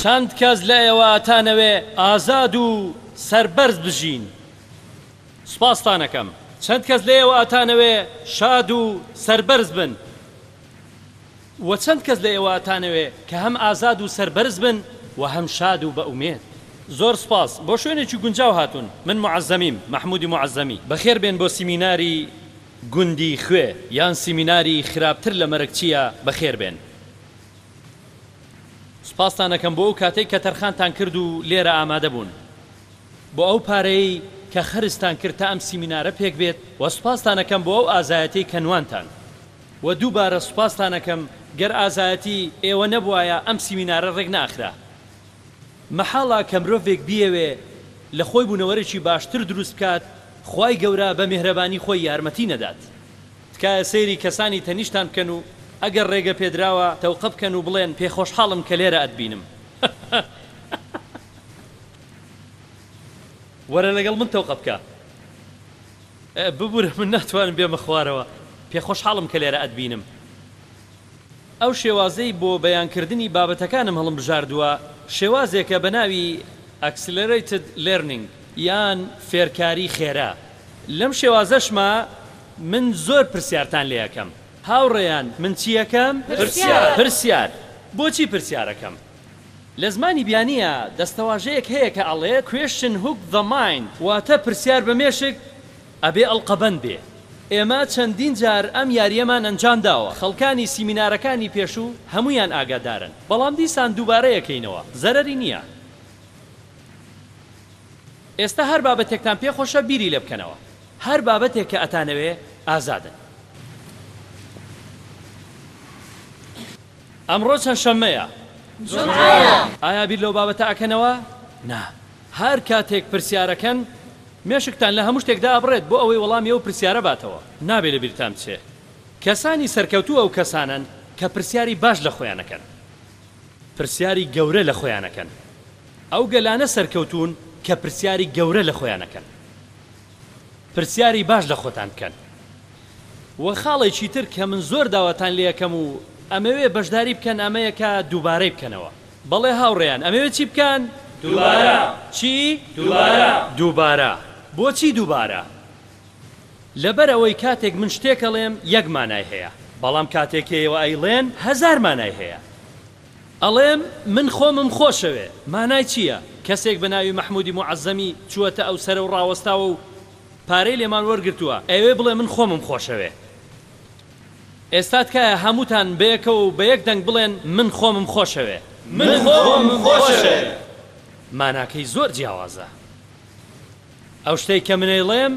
چەند کەس لە ئێوە ئەتانەوێ ئازاد و سەربەرز بژین؟ سوپاستان ئەکەم. چەند کەس لە ئێوە ئەتانەوێ شاد و سەربەرز بن؟ وە چەند کەس لە ئێوە ئەتانەوێ کە هەم ئازاد و سەربەرز بن و هەم شاد و بە ئومێد؟ زۆر سوپاس. بۆ شوێنێکی گونجاو هاتوون. من موعەزەمیم، مەحموودی موعەزەمی. بەخێر بێن بۆ سیمیناری گوندی خوێ یان سیمیناری خراپتر لە مەرگ چییە بەخێر بێن. سپاستان ئەکەم بۆ ئەو کاتەی کە تەرخانتان کرد و لێرە ئامادە بوون. بۆ ئەو پارەیەی کە خەرجتان کرد تا ئەم سیمینارە پێک بێت و سپاستان ئەکەم بۆ ئەو ئازایەتیەی کە نواندتان. وە دووبارە سپاستان ئەکەم گەر ئازایەتی ئێوە نەبوایە ئەم سیمینارە ڕێک نەئەخرا. مەحاڵە کە مرۆڤێک بیەوێ لە خۆی بوونەوەرێکی باشتر دروست بکات خوای گەورە بە میهرەبانی خۆی یارمەتی نەدات. تکایە سەیری کەسانی تەنیشتان بکەن و ئەگەر ڕێگە پێدراوە تەوقە بکەن و بڵێن پێ خۆشحاڵم کە لێرە ئەتبینم وەرە لەگەڵ من تەوقە بکە ببورە من ناتوانم بێمە خوارەوە پێ خۆشحاڵم کە لێرە ئەتبینم ئەو شێوازەی بۆ بەیان کردنی بابەتەکانم هەڵمبژاردووە شێوازێکە بە ناوی Accelerated Learning یان فێرکاری خێرا لەم شێوازەشما من زۆر پرسیارتان لێ ئەکەم هاوڕێیان من چی ئەکەم؟ پرسیار. پرسیار. بۆچی پرسیار ئەکەم؟ لە زمانی بیانییە دەستەواژەیەک هەیە کە ئەڵێ Question hook the mind واتە پرسیار بە مێشک ئەبێ ئەڵقەبەند بێ ئێمە چەندین جار ئەم یارییەمان ئەنجام داوە خەڵکانی سیمینارەکانی پێشوو هەموویان ئاگادارن بەڵام دیسان دووبارە یەکەینەوە زەرەری نییە ئێستا هەر بابەتێکتان پێ خۆشە بیری لێ بکەنەوە. هەر بابەتێک کە ئەتانەوێ ئازادن. ئەمڕۆ چەند شەممەیە؟ جومعەیە. ئایا بیر لەو بابەتە ئەکەنەوە؟ نا. هەر کاتێک پرسیار ئەکەن، مێشکتان لە هەموو شتێکدا ئەبڕێت بۆ ئەوەی وەڵامی ئەو پرسیارە باتەوە. نابێ لە بیرتان بچێ کەسانی سەرکەوتوو ئەو کەسانەن کە پرسیاری باش لە خۆیان ئەکەن. پرسیاری گەورە لە خۆیان ئەکەن. ئەو گەلانە سەرکەوتوون کە پرسیاری گەورە لە خۆیان ئەکەن. پرسیاری باش لە خۆتان بکەن وە خاڵێکی تر کە من زۆر داواتان لێ ئەکەم و ئەمەوێ بەشداری بکەن ئەمەیە کە دووبارەی بکەنەوە بەڵێ هاوڕێیان ئەمەوێ چی بکەن دووبارە چی دووبارە دووبارە بۆچی دووبارە لەبەر ئەوەی کاتێک من شتێک ئەڵێم یەک مانای هەیە بەڵام کاتێک کێیەوە ئەیڵێن هەزار مانای هەیە ئەڵێم من خۆمم خۆشەوێ مانای چییە؟ کەسێک بە ناوی مەحموودی موعەزەمی چووەتە ئەو سەرە و ڕاوەستاوە و پارەی لێمان وەرگرتووە، ئەیەوێ بڵێ من خۆمم خۆشەوێ. ئێستا تکایە هەمووتان بەیەکەوە و بە یەک دەنگ بڵێن من خۆمم خۆشەوێ. من خۆمم خۆشەوێ. ماناکەی زۆر جیاوازە. ئەو شتەی کە من ئەیڵێم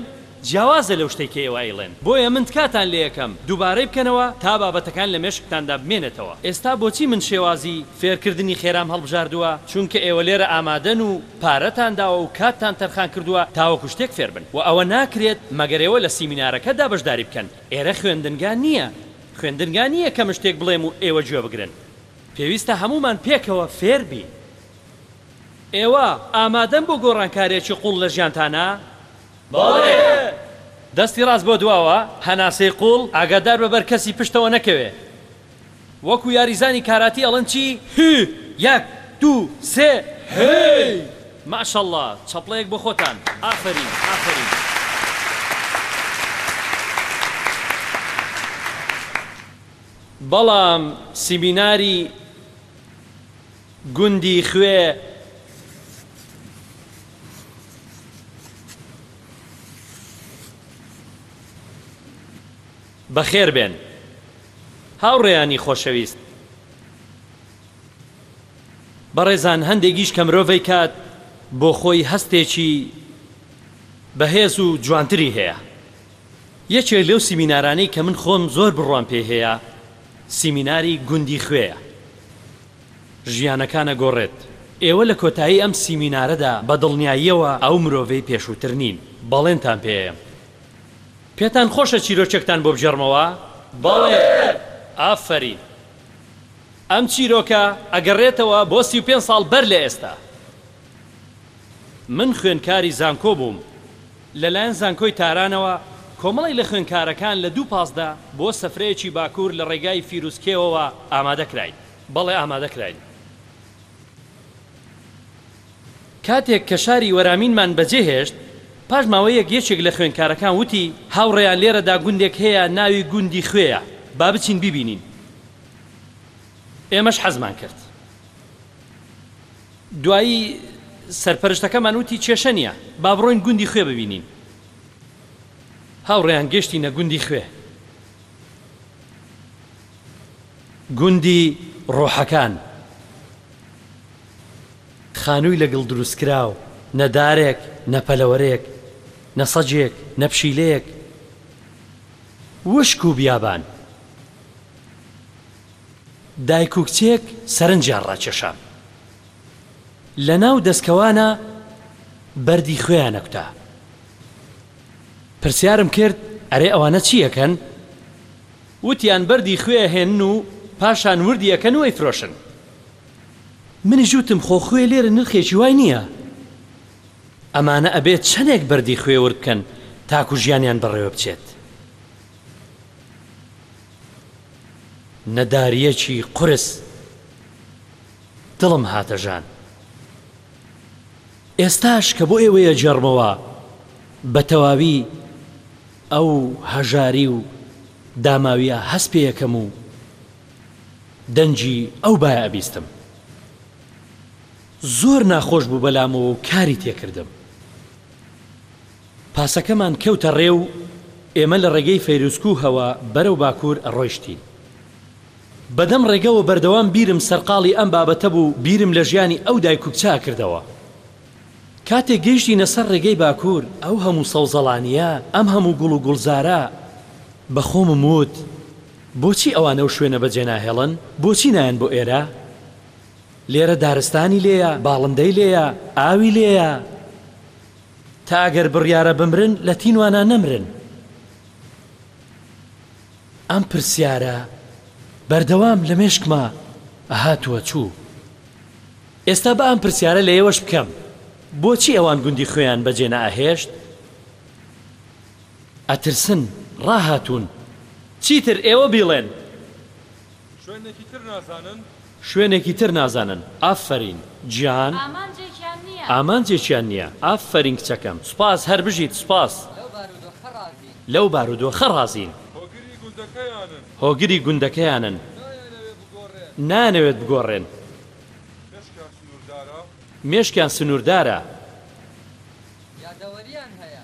جیاوازە لەو شتەی کە ئێوە ئەیڵێن، بۆیە من تکاتان لێەکەم دووبارەی بکەنەوە تا بابەتەکان لە مێشکتاندا بمێنێتەوە. ئێستا بۆچی من شێوازی فێرکردنی خێرام هەڵبژاردووە؟ چونکە ئێوە لێرە ئامادەن و پارەتان داوە و کاتتان تەرخان کردووە تاوەکو شتێک فێر بن، وە ئەوە ناکرێت مەگەر ئێوە لە سیمینارەکەدا بەشداری بکەن، ئێرە خوێندنگا نییە، خوێندنگا نییە کە من شتێک بڵێم و ئێوە گوێ بگرن، پێویستە هەموومان پێکەوە فێر بین. ئێوە ئامادەن بۆ گۆڕانکارییەکی قووڵ لە ژیانتانا؟ بەڵێ. دەستی ڕاست بۆ دواوە، هەناسەی قووڵ، ئاگاداربە بەر کەسی پشتەوە نەکەوێ. وەکو یاریزانانی کاراتی ئەڵێن چی؟ هی! یەک، دوو، سێ، هی! ماشااللە، چەپڵەیەک بۆ خۆتان. ئافەرین، ئافەرین. بەڵام سیمیناری گوندی خوێ بەخێر بێن هاوڕێیانی خۆشەویست بەڕێزان هەندێکیش کە مرۆڤەی کات بۆ خۆی هەستێکی بەهێز و جوانتری هەیە یەکێک لەو سیمینارانەی کە من خۆم زۆر بڕوام پێ هەیە سیمیناری گوندی خوێە ژیانەکان ئەگۆڕێت. ئێوە لە کۆتایی ئەم سیمینارەدا بە دڵنیاییەوە ئەو مرۆڤەی پێشووتر نین. بەڵێنتان پێیەم. پێتان خۆشە چیرۆکێکتان بۆ بگێڕمەوە؟ بەڵێ. ئافەرین. ئەم چیرۆکە ئەگەڕێتەوە بۆ سی و پێنج ساڵ بەر لە ئێستا. من خوێندکاری زانکۆ بووم. لەلایەن زانکۆی تارانەوە کۆمەڵێک لە خوێندکارەکان لە دوو پازدە بۆ سەفرەیەکی باکوور لە ڕێگای فیروز کێوەوە ئامادە کراین. بەڵێ ئامادە کراین. کاتێک کە شاری وەرامینمان بەجێ هێشت، پاش ماوەیەک یەکێک لە خوێندکارەکان وتی، هاوڕێیان لێرەدا گوندێک هەیە ناوی گوندی خوێیە، با بچین بیبینین. ئێمەش حەزمان کرد. دوایی سەرپەرشتەکەمان وتی کێشە نیە با بڕۆین گوندی خوێ ببینین. هاوڕێیان گەشتینە گوندی خوێ. گوندی ڕۆحەکان. خانووی لە گڵ دروستکراو، نە دارێک، نە پەلەوەرێک، نە سەگێک، نە پشیلەیەک. وشک و بیابان. دایک و کچێک سەرنجیان ڕاکێشا لە ناو دەسکەوانە بەردی خوێیان ئەکوتا. پرسیارم کرد ئەرێ ئەوانە چی ئەکەن؟ وتیان بەردی خوێ ئەهێنن و پاشان وردی ئەکەن و ئەیفرۆشن. منیش وتم خۆ خوێ لێرە نرخێکی وای نییە. ئەمانە ئەبێت چەنێک بەردی خوێ ورد بکەن تاکو ژیانیان بەڕێوە بچێت. نەداریەکی قورس دڵم هاتە ژان ئێستاش کە بۆ ئێوەیە جێڕمەوە بە تەواوی ئەو هەژاری و داماویە هەست پێیەکەم و دەنجی ئەو باە ئەبیستم زۆر ناخۆش بوو بەلامەوە و کاری تێکردم پاسەکەمان کەوتە ڕێ و ئێمە لە ڕێگەی فەیروزکوهەوە بەرەو باکوور ڕۆیشتین. بەدەم ڕێگەوە بەردەوام بیرم سەرقاڵی ئەم بابەتە بوو، بیرم لە ژیانی ئەو دایک و کچە ئەکردەوە. کاتێک گەیشتینە سەر ڕێگەی باکوور، ئەو هەموو سەوزەڵانییە، ئەم هەموو گوڵ و گوڵزارە، بە خۆمم وت، بۆچی ئەوان ئەو شوێنە بەجێ ناهێڵن؟ بۆچی نایەن بۆ ئێرە؟ لێرە دارستانی لێیە، باڵندەی لێیە، ئاوی لێیە. تا ئەگەر بڕیارە بمرن لە تینوانا نەمرن؟ ئەم پرسیارە بەردەوام لە مێشکما هاتووە چوو. ئێستا با ئەم پرسیارە لە ئێوەش بکەم، بۆچی ئەوان گوندی خوێیان بەجێ نەئەهێشت؟ ئەترسن، ڕاهاتوون، چیتر ئێوە بیڵێن. شوێنێکی تر نازانن؟ شوێنێکی تر نازانن ئافەرین گیان. ئامانجێکیان نیە. ئامانجێکیان نیە ئافەرین کچەکەم سوپاس هەر بژیت سوپاس. لەو بارودۆخە ڕازین. لەو بارودۆخە ڕازین. هۆگری گوندەکەیانن. هۆگری گوندەکەیانن. نایانەوێت بگۆڕێن. نایانەوێت بگۆڕێن. مێشکیان سنوردارە. مێشکیان سنوردارە. یادەوەریان هەیە.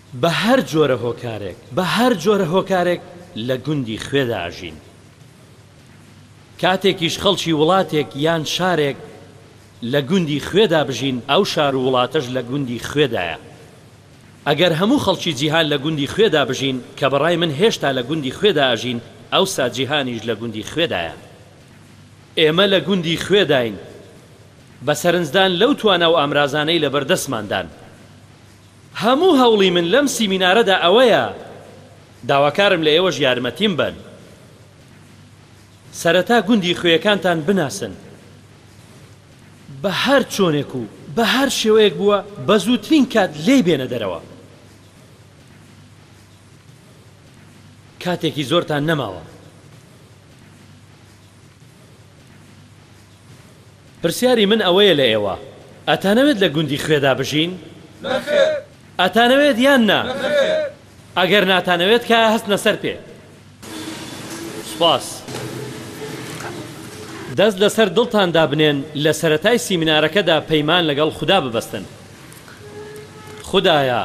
بە هەر جۆرە هۆکارێک بە هەر جۆرە هۆکارێک لە گوندی خوێدا ئەژین. کاتێکیش خەڵکی وڵاتێک یان شارێک لە گوندی خوێدا بژین ئەو شار و وڵاتەش لە گوندی خوێدایە. ئەگەر هەموو خەڵکی جیهان لە گوندی خوێدا بژین، کە بەڕای من هێشتا لە گوندی خوێدا ئەژین، ئەوسا جیهانیش لە گوندی خوێدایە. ئێمە لە گوندی خوێداین بە سەرنجدان لەو توانا و ئامرازانەی لەبەردەستماندان. هەموو هەوڵی من لەم سیمینارەدا ئەوەیە، داواکارم لە ئێوەش یارمەتیم بەن سەرەتا گوندی خوێیەکانتان بناسن، بە هەر چۆنێک و بە هەر شێوەیەک بووە بە زووترین کات لێی بێنە دەرەوە، کاتێکی زۆرتان نەماوە. پرسیاری من ئەوەیە لە ئێوە ئەتانەوێت لە گوندی خوێدا بژین؟ نەخێر. ئەتانەوێت یان نا؟ نەخێر. ئەگەر ناتانەوێت تکایە هەستنە سەر پێ. سوپاس. دەست لەسەر دڵتان دابنێن لە سەرەتای سیمینارەکەدا پەیمان لەگەڵ خودا ببەستن. خودایە.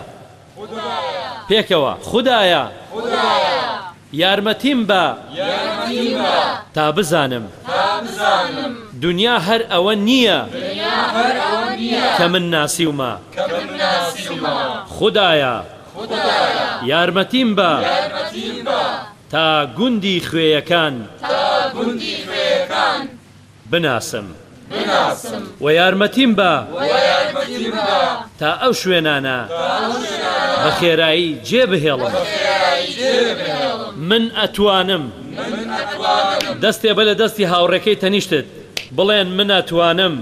خودایە. پێکەوە. خودایە. خودایە. یارمەتیم بە. یارمەتیم بە. تا بزانم. تا بزانم. دونیا هەر ئەوە نییە. دونیا هەر ئەوە نییە. کە من ناسیومە. کە من ناسیومە. خودایە. خودایە. یارمەتیم بە. یارمەتیم بە. تا گوندی خوێیەکان. تا گوندی خوێیەکان. بناسم و یارمەتیم بە تا ئەو شوێنانە بە خێرایی جێ بهێڵم. من ئەتوانم. دەستێ بە لە دەستی هاوڕێکەی تەنیشتت بڵێن من ئەتوانم.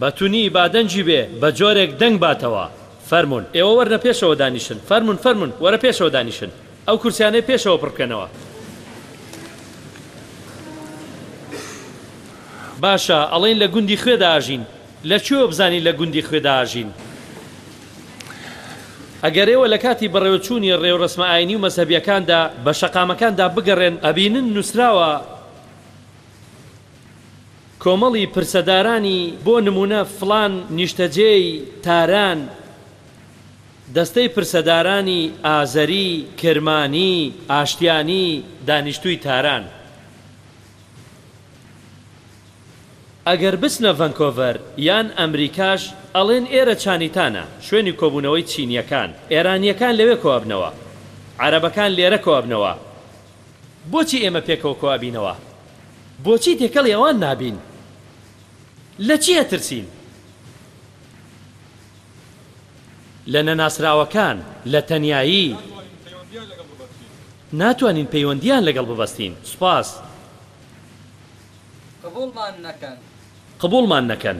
بە تونی بادەنگی بێ بە جۆرێک دەنگ باتەوە. فەرموون. ئێوە وەرنە پێشەوە دانیشن. فەرموون فەرموون وەرە پێشەوە دانیشن. ئەو کورسیانەی پێشەوە پڕ بکەنەوە. باشە ئەڵێن لە گوندی خوێدا ئاژین لە کوێوە بزانین لە گوندی خوێدا ئاژین؟ ئەگەر ئێوە لە کاتی بەڕێوەچوونی ڕێورەسمە ئاینی و مەزهەبیەکاندا بە شەقامەکاندا بگەڕێن ئەبینن نووسراوە کۆمەڵی پرسەدارانی بۆ نموونە فڵان نیشتەجێی تاران دەستەی پرسەدارانی ئازەری، کرمانی، ئاشتیانی، دانیشتووی تاران ئەگەر بچنە ڤەنکۆڤەر یان ئەمریکاش ئەڵێن ئێرە چانیتانە، شوێنی کۆبوونەوەی چینییەکان، ئێرانییەکان لەوێ کۆ ئەبنەوە، عەرەبەکان لێرە کۆ ئەبنەوە، بۆچی ئێمە پێکەوە کۆ ئەبینەوە؟ بۆچی تێکەڵی ئەوان نابین؟ لە چی ئەترسین؟ لە نەناسراوەکان لە تەنیایی ناتوانین پەیوەندییان لەگەڵ ببەستین. سوپاس. قبوڵمان نەکەن. قبوڵمان نەکەن.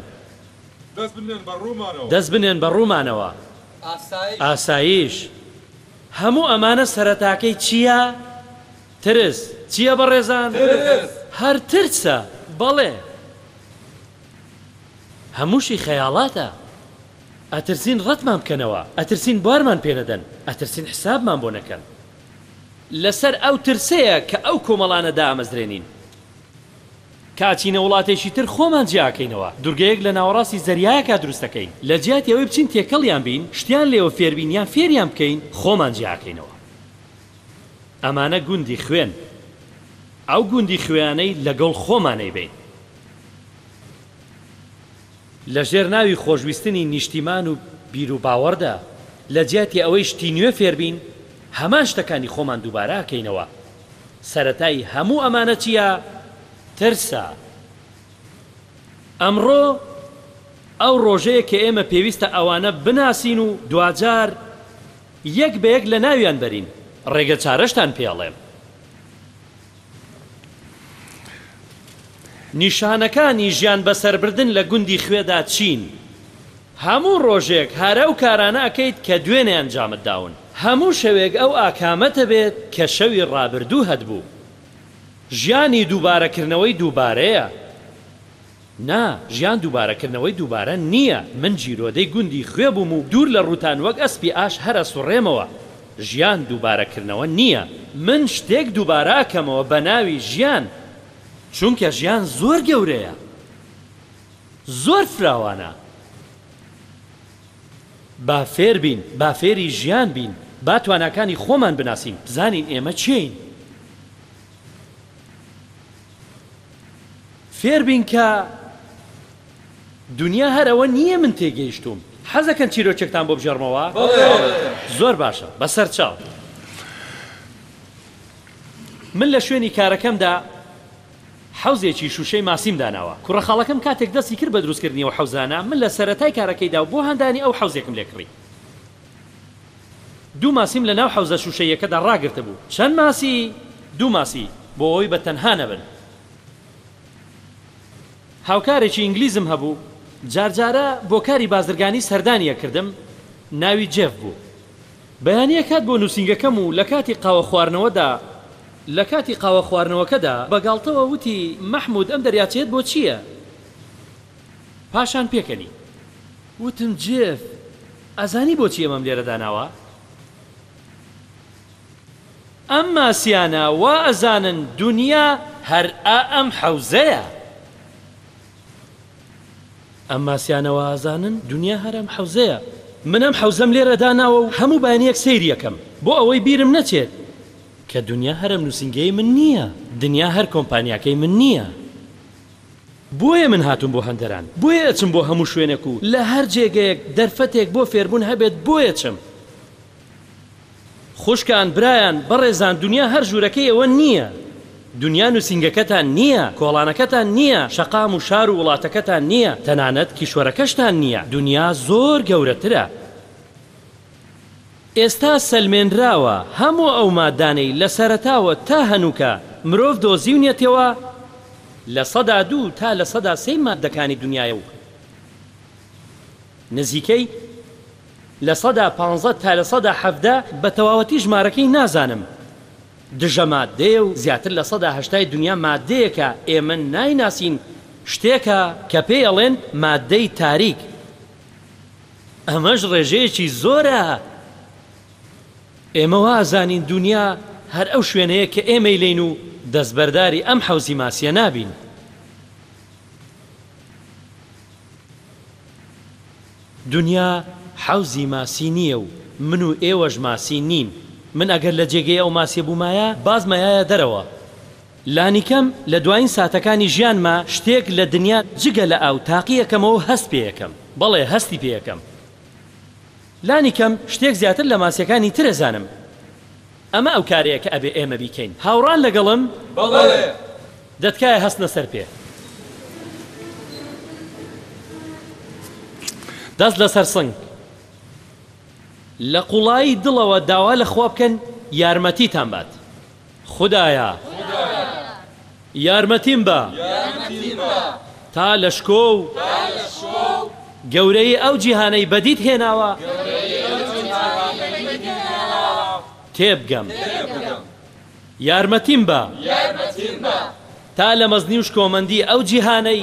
دەست بنێن بە ڕوومانەوە. دەست بنێن بە ڕوومانەوە. ئاسایش. ئاسایش. هەموو ئەمانە سەرەتاکەی چییە؟ ترس. چییە بەڕێزان؟ ترس. هەر ترسە. بەڵێ. هەمووشی خەیاڵاتە ئەترسین ڕەتمان بکەنەوە ئەترسین بوارمان پێ نەدەن ئەترسین حسابمان بۆ نەکەن لەسەر ئەو ترسەیە کە ئەو کۆمەڵانە دامەزرێنین کە ئەچینە وڵاتێکی تر خۆمان جیا ئەکەینەوە دورگەیەک لە ناوەڕاستی زەریایەکا دروست ئەکەین لە جیاتی ئەوەی بچین تێکەڵیان بین شتیان لێوە فێر بین یان فێریان بکەین خۆمان جیا ئەکەینەوە ئەمانە گوندی خوێن ئەو گوندی خوێانەی لەگەڵ خۆمان ئەیبەین. لەژێر ناوی خۆشویستنی نیشتیمان و بیروباوەڕدا، لەجیاتی ئەوەی شتی نوێ فێربین، هەمان شتەکانی خۆمان دووبارە ئەکەینەوە. سەرەتای هەموو ئەمانە چییە؟ ترسە. ئەمڕۆ ئەو ڕۆژەیە کە ئێمە پێویستە ئەوانە بناسین و دواجار یەک بە یەک لەناویان بەرین. ڕێگەچارەشتان پێ ئەڵێم. نیشانەکانی ژیان بەسەربردن لە گوندی خوێدا چین؟ هەموو ڕۆژێک هەر ئەو کارانە ئەکەیت کە دوێنێ ئەنجامت داون. هەموو شەوێک ئەو ئاکامەت ئەبێت کە شەوی ڕابردوو هەتبوو. ژیانی دووبارەکردنەوەی دووبارەیە. نا ژیان دووبارە کردنەوەی دووبارە نییە، من جیرۆدەی گوندی خوێ بووم و دوور لە ڕووتان وەک ئەسپی ئاش هەر ئەسوڕێمەوە، ژیان دووبارە کردنەوە نییە، من شتێک دووبارە ئەکەمەوە بە ناوی ژیان، چونکە ژیان زۆر گەورەیە زۆر فراوانە، با فێر بین با فێری ژیان بین با تواناکانی خۆمان بناسین بزانین ئێمە کێین. فێربین کە دونیا هەر ئەوە نییە من تێگەیشتووم. حەزەکەن چیرۆکێکتان بۆ بژێڕمەوە؟ بەڵێ. زۆر باشە، بەسەرچاو. من لە شوێنی کارەکەمدا حەوزێکی شووشەی ماسیم داناوە. کوڕەخاڵەکەم کاتێک دەستی کرد بە دروستکردنی ئەو حەوزانە، من لە سەرەتای کارەکەیدا و بۆ هاندانی ئەو حەوزێکم لێ کڕی. دوو ماسیم لەناو حەوزە شووشەییەکەدا ڕاگرتبوو. چەند ماسی؟ دوو ماسی، بۆ ئەوەی بە تەنها نەبن. هاوکارێکی ئینگلیزم هەبوو، جارجارە بۆ کاری بازرگانی سەردانی ئەکردم، ناوی جێف بوو. بەیانی ئەکات بۆ نووسینگەکەم و لەکاتی قاوە خواردنەوەدا. لەکاتی قاوە خواردنەوەکەدا بە گاڵتەوە وتی، مەحموود ئەم دەریاچەیەت بۆ چییە؟ پاشان پێکەنی. وتم، جێف، ئەزانی بۆچی ئەمەم لێرە داناوە؟ ئەم ماسیانە وا ئەزانن دونیا هەر ئە ئەم حەوزەیە. ئەم ماسیانە وا ئەزانن دونیا هەر ئەم حەوزەیە. من ئەم حەوزەم لێرە داناوە و هەموو بەیانیەک سەیری ئەکەم بۆ ئەوەی بیرم نەچێت کە دونیا هەر ئەم نوسینگەی من نیە دنیا هەر کۆمپانیاکەی من نیە بۆیە من هاتوم بۆ هەندەران بۆیە ئەچم بۆ هەموو شوێنێک و لە هەر جێگەیەک دەرفەتێک بۆ فێربون هەبێت بۆیە چم خوشکان برایان بەڕێزان دونیا هەر ژوورەکەی ئێوە نییە دونیا نوسینگەکەتان نییە کۆڵانەکەتان نییە شەقام و شار و وڵاتەکەتان نییە تەنانەت کیشوەرەکەشتان نییە دونیا زۆر گەورەترە ئێستا سەلمێنراوە هەموو ئەو مادانەی لە سەرەتاوە تا هەنووکە مرۆڤ دۆزیونیەتیەوە لە سەدا دوو تا لە سەدا سێی مادەکانی دونیایە و نزیکەی لە سەدا پانزە تا لە سەدا حەڤدە بە تەواوەتی ژمارەکەی نازانم دژە ماددەیە و زیاتر لە سەدا هەشتای دونیا ماددەیەکە ئێمە نایناسین شتێکە کە پێی ئەڵێن ماددەی تاریک ئەمەش ڕێژەیەکی زۆرە ئێمە وا ئەزانین دونیا هەر ئەو شوێنەیە کە ئێمەی لین و دەستبەرداری ئەم حەوزی ماسیە نابین. دونیا حەوزی ماسی نییە و من و ئێوەش ماسی نین. من ئەگەر لە جێگەی ئەو ماسیە بوومایە باز مەیایە دەرەوە. لانیکەم لە دوایین ساتەکانی ژیانما شتێک لە دنیا جگە لە ئاو تاقی ئەکەمەوە و هەست پێ ئەکەم. بەڵێ هەستی پێ ئەکەم. لانیکەم شتێک زیاتر لە ماسیەکانی تر ئەزانم. ئەمە ئەو کارەیە کە ئەبێ ئێمە بیکەین. هاوڕان لەگەڵم؟ بەڵێ. دە تکایە هەستنە سەر پێ. دەست لەسەر سنگ. لە قوڵایی دڵەوە داوا لە خوا بکەن یارمەتیتان بات. خودایە. یارمەتیم بە. تا لە شکۆ و. گەورەی ئەو جیهانەی بەدیت هێناوە. تێبگەم. یارمەتیم بە تا لە مەزنی و شکۆمەندی ئەو جیهانەی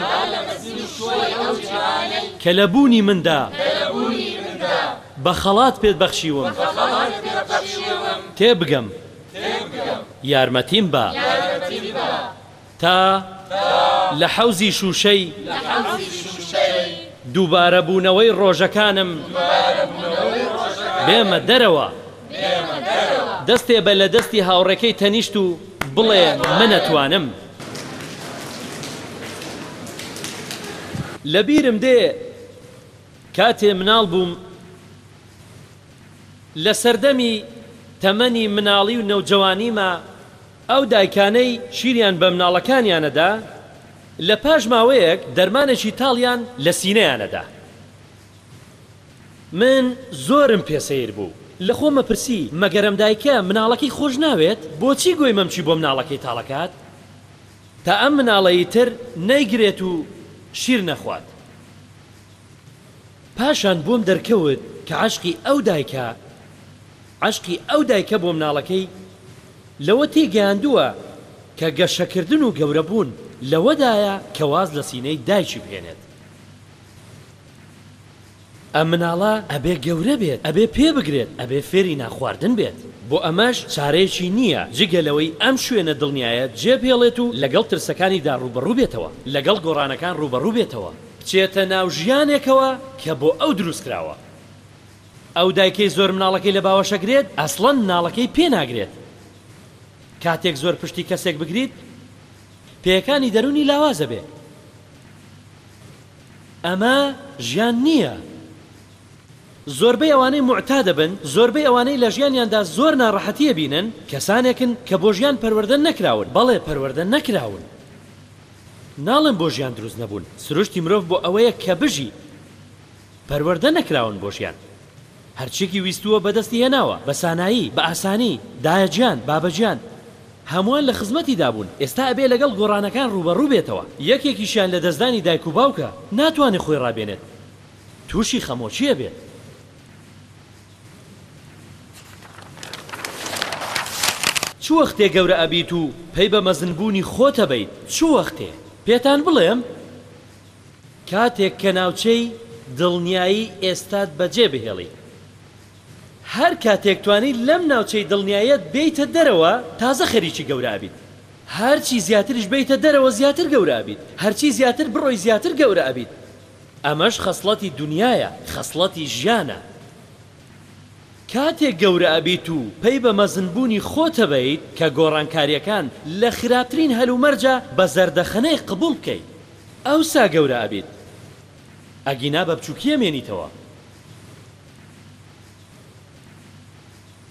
کە لە بوونی مندا بە خەڵات پێت بەخشیوم تێبگەم یارمەتیم بە. تا لە حەوزی شووشەی دووبارەبوونەوەی ڕۆژەکانم بێمە دەرەوە، دەستێ بە لە دەستی هاوڕێکەی تەنیشت و بڵێ منەتوانم. لە بیرم دێ کاتێ مناڵ بووم، لە سەردەمی تەمەنی مناڵی و نەوجەوانیما، ئەو دایکانەی شیریان بە مناڵەکانیانەدا لە پاش ماوەیەک دەرمانێکی تاڵیان لە سینەیانەدا من زۆرم پێ سەیر بوو لە خۆمە پرسی مەگەر ئەم دایکە مناڵەکەی خۆش ناوێت بۆچی گۆی مەمکی بۆ مناڵەکەی تاڵەکات تا ئەم مناڵەی تر نەیگرێت و شیر نەخوات پاشان بۆم دەرکەوت کە عەشقی ئەو دایکە عەشقی ئەو دایکە بۆ مناڵەکەی لەوە تێیگەیاندووە کە گەشەکردن و گەورەبوون لەوەدایە کە واز لە سینەی دایکی بهێنێت. ئەم مناڵە ئەبێ گەورە بێت، ئەبێ پێ بگرێت، ئەبێ فێری نانخواردن بێت. بۆ ئەمەش چارەیەکی نییە جگە لەوەی ئەم شوێنە دڵنیایە جێبهێڵێت و لەگەڵ ترسەکانیدا ڕووبەڕوو بێتەوە، لەگەڵ گۆڕانەکان ڕووبەڕوو بێتەوە، بچێتە ناو ژیانێکەوە کە بۆ ئەو دروست کراوە. ئەو دایکەی زۆر مناڵەکەی لە باوەشەگرێت ئەسڵەن مناڵەکەی پێ ناگرێت کاتێک زۆر پشتی کەسێک بگریت پێیەکانی دەرونی لاوازە بێ ئەمە ژیان نییە زۆربەی ئەوانەی معتا دەبن زۆربەی ئەوانەی لە ژیانیاندا زۆر ناڕەحەتیە بینن کەسانێکن کە بۆ ژیان پەروەردە نەکراون بەڵێ پەروەردە نەکراون ناڵێن بۆ ژیان دروست نەبوون سروشتی مرۆڤ بۆ ئەوەیە کە بژی پەروەردە نەکراون بۆ ژیان هەرچیەکی ویستووە بەدەستی هێناوە بە سانایی بە ئاسانی دایە جیان بابە جیان هەمووان لە خزمەتی دابوون ئێستا ئەبێ لەگەڵ گۆڕانەکان ڕووبەڕوو بێتەوە یەکێکیشیان لە دەستدانی دایک و باوکە ناتوانێ خۆی ڕابێنێت تووشی خەمۆکی ئەبێت. چ وەختێ گەورە ئەبیت و پەی بە مەزنبوونی خۆت ئەبەیت چ وەختێ؟ پێتان بڵێم؟ کاتێک کە ناوچەی دڵنیایی ئێستات بەجێ بهێڵی، هەر کاتێک توانیت لەم ناوچەی دڵنیاییەت بێیتە دەرەوە تازە خەریکی گەورە ئەبیت، هەرچی زیاتریش بێیتە دەرەوە زیاتر گەورە ئەبیت، هەرچی زیاتر بڕۆی زیاتر گەورە ئەبیت، ئەمەش خەسڵەتی دونیایە، خەسڵەتی ژیانە. کاتێک گەورە ئەبیت و پەی بە مەزن بوونی خۆت ئەبەیت کە گۆڕانکاریەکان لە خراپترین هەل و مەرجا بە زەردەخەنەیەک قبوڵ بکەیت ئەوسا گەورە ئەبیت ئەگینا بە بچوکی ئەمێنیتەوە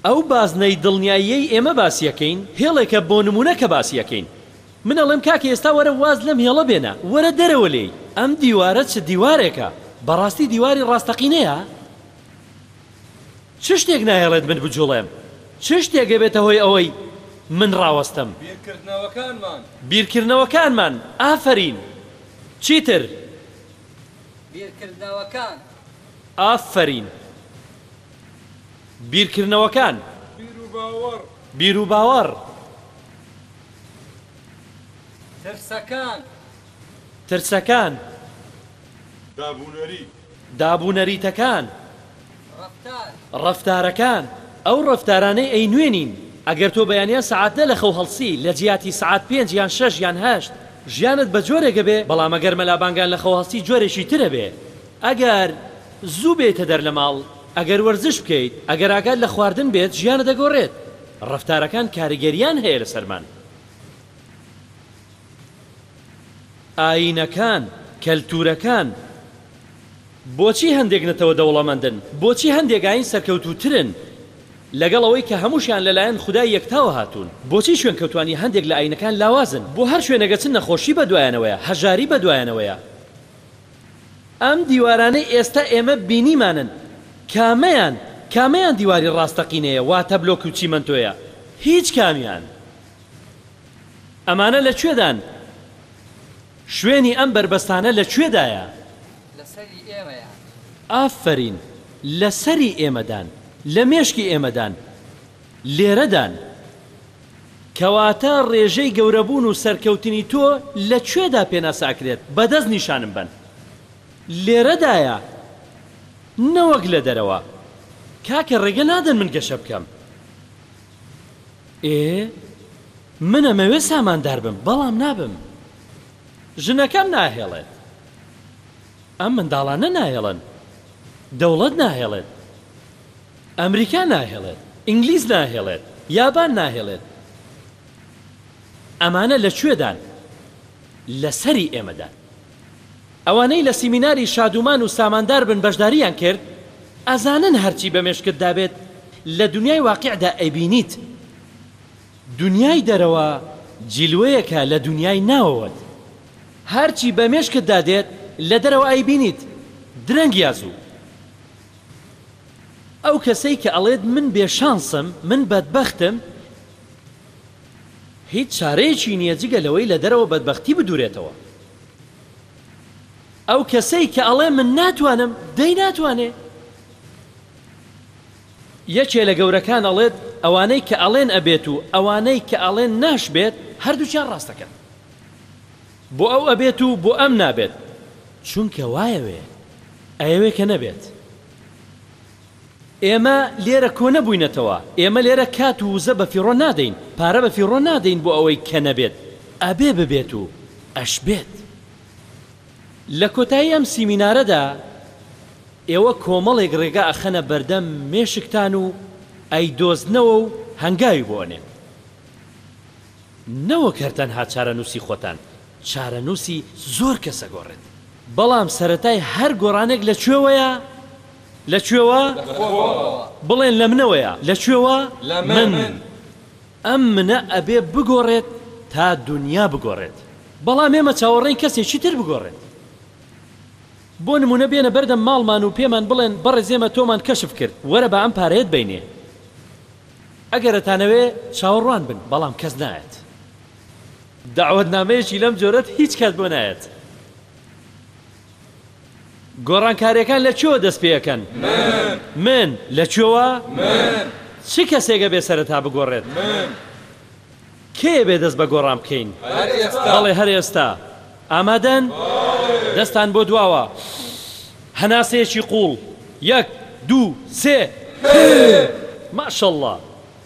ئەو بازنەی دڵنیاییەی ئێمە باسی ئەکەین هێڵێکە بۆ نمونە کە باسی ئەکەین من ئەڵێم کاکە ئێستا وەرە واز لەم هێڵە بێنە وەرە دەرەوە لێی ئەم دیوارە چ دیوارێکە بەڕاستی دیواری ڕاستەقینەیە؟ چ شتێک نایەڵێت من بجوڵێم؟ چ شتێک دەبێتە هۆی ئەوەی من ڕاوەستم؟ بیرکردنەوەکانمان. بیرکردنەوەکانمان، ئافەرین! چیتر؟ بیرکردنەوەکان. ئافەرین! بیرکردنەوەکان. بیروباوەڕ. بیروباوەڕ. ترسەکان. ترسەکان. دابونەریت. دابونەریتەکان، ڕەفتارەکان، ئەو ڕەفتارانەی ئەینوێنین ئەگەر تۆ بەیانیان سەعات دە لەخەو هەڵسی لەجیاتی سەعات پێنج یان شەش یان هەشت ژیانت بەجۆرێکەبێ بەڵام ئەگەر مەلابانگان لەخەو هەڵسی جۆرێکی ترەبێ ئەگەر زوو بێیتە دەر لەماڵ ئەگەر وەرزش بکەیت ئەگەر ئاگات لەخواردن بێت ژیانت ئەگۆرێت ڕەفتارەکان کاریگەریان هەیە لەسەرمان. ئایینەکان، کەلتوورەکان، بۆچی هەندێک نەتەوە دەوڵەمەندن؟ بۆچی هەندێک ئایین سەرکەوتووترن لەگەڵ ئەوەی کە هەمووشیان لەلایەن خودای یەکتاوە هاتوون؟ بۆچی شوێنکەوتووانی هەندێک لە ئایینەکان لاوازن؟ بۆ هەر شوێنێک ئەچن نەخۆشی بەدوایانەوەیە، هەژاری بەدوایانەوەیە. ئەم دیوارانەی ئێستا ئێمە بینیمانن، کامەیان، کامەیان دیواری ڕاستەقینەیە، واتە بلۆک و چیمەنتۆیە؟ هیچ کامیان. ئەمانە لەکوێدان؟ شوێنی ئەم بەربەستانە لەکوێدایە؟ لەسەری ئێمەیان. ئافەرین، لەسەری ئێمەدان، لە مێشکی ئێمەدان. لێرەدان. کەواتە ڕێژەی گەورەبوون و سەرکەوتنی تۆ لەکوێدا پێناسە ئەکرێت؟ بەدەست نیشانم بەن. لێرەدایە، نەوەک لەدەرەوە. کاکە ڕێگە نادەن من گەشە بکەم. ئێ من ئەمەوێ ساماندار بم بەڵام نابم ژنەکەم ناهێڵێت ئەم منداڵانە ناهێڵن دەوڵەت ناهێڵێت ئەمریکا ناهێڵێت ئینگلیز ناهێڵێت یابان ناهێڵێت ئەمانە لە کوێدان لەسەری ئێمەدان ئەوانەی لە سیمیناری شادومان و ساماندار بن بەشداریان کرد ئەزانن هەرچی بە مێشکتدا بێت لە دونیای واقیعدا ئەیبینیت دونیای دەرەوە جیلوەیەکە لە دونیای ناوەوەت هەرچی بە مێشکتدا دێت لە دەرەوە ئەیبینیت درەنگ یا زوو ئەو کەسەی کە ئەڵێت من بێ شانسم من بەدبەختم هیچ چارەیەکی نیە جگە لەوەی لە دەرەوە بەدبەختی بدورێتەوە ئەو کەسەی کە ئەڵێ من ناتوانم دەی ناتوانێ یەکێ لە گەورەکان ئەڵێت ئەوانەی کە ئەڵێن ئەبێت و ئەوانەی کە ئەڵێن ناشبێت هەردووکیان ڕاستەکەن بۆ ئەو ئەبێت و بۆ ئەم نابێت چونکە وایەوێ ئەیەوێ کە نەبێت ئێمە لێرە کۆ نەبووینەتەوە، ئێمە لێرە کات و وزە بە فیڕۆ نادەین، پارە بە فیڕۆ نادەین بۆ ئەوەی کە نەبێت، ئەبێ ببێت و ئەشبێت. لە کۆتایی ئەم سیمینارەدا ئێوە کۆمەڵێک ڕێگا ئەخەنە بەردەم مێشکتان و ئەیدۆزنەوە و هەنگاوی بۆ ئەنێن. نەوەک هەر تەنها چارەنووسی خۆتان، چارەنووسی زۆر کەس ئەگۆڕێت. بەڵام سەرەتای هەر گۆڕانێک لە کوێوەیە؟ لە کوێوە؟ لە خۆمەوە. بڵێن لە منەوەیە. لە کوێوە؟ لە من. ئەم منە ئەبێ بگۆڕێت تا دونیا بگۆڕێت. بەڵام ئێمە چاوەڕێین کەسێکی تر بگۆڕێت. بۆ نموونە بێنە بەردەم ماڵمان و پێمان بڵێن بەڕێز ئێمە تۆمان کەشف کرد وەرە با ئەم پارەیەت بەینێ. ئەگەر ئەتانەوێ چاوەڕوان بن بەڵام کەس نایەت. دەعوەتنامەیەکی لەم جۆرەت هیچ کات بۆ نایەت. گۆڕانکاریەکان لە کوێوە دەست پێەکەن؟ من. من. لە کوێوە؟ من. چ کەسێک ئەبێ سەرەتا بگۆڕێت؟ من. کەی ئەبێ دەست بە گۆڕان بکەین؟ هەر ئێستا. بەڵێ هەر ئێستا. ئامادەن؟ بەڵێ. دەستان بۆ دواوە. هەناسەیەکی قووڵ. یەک. دوو. سێ. من. ماشااللە.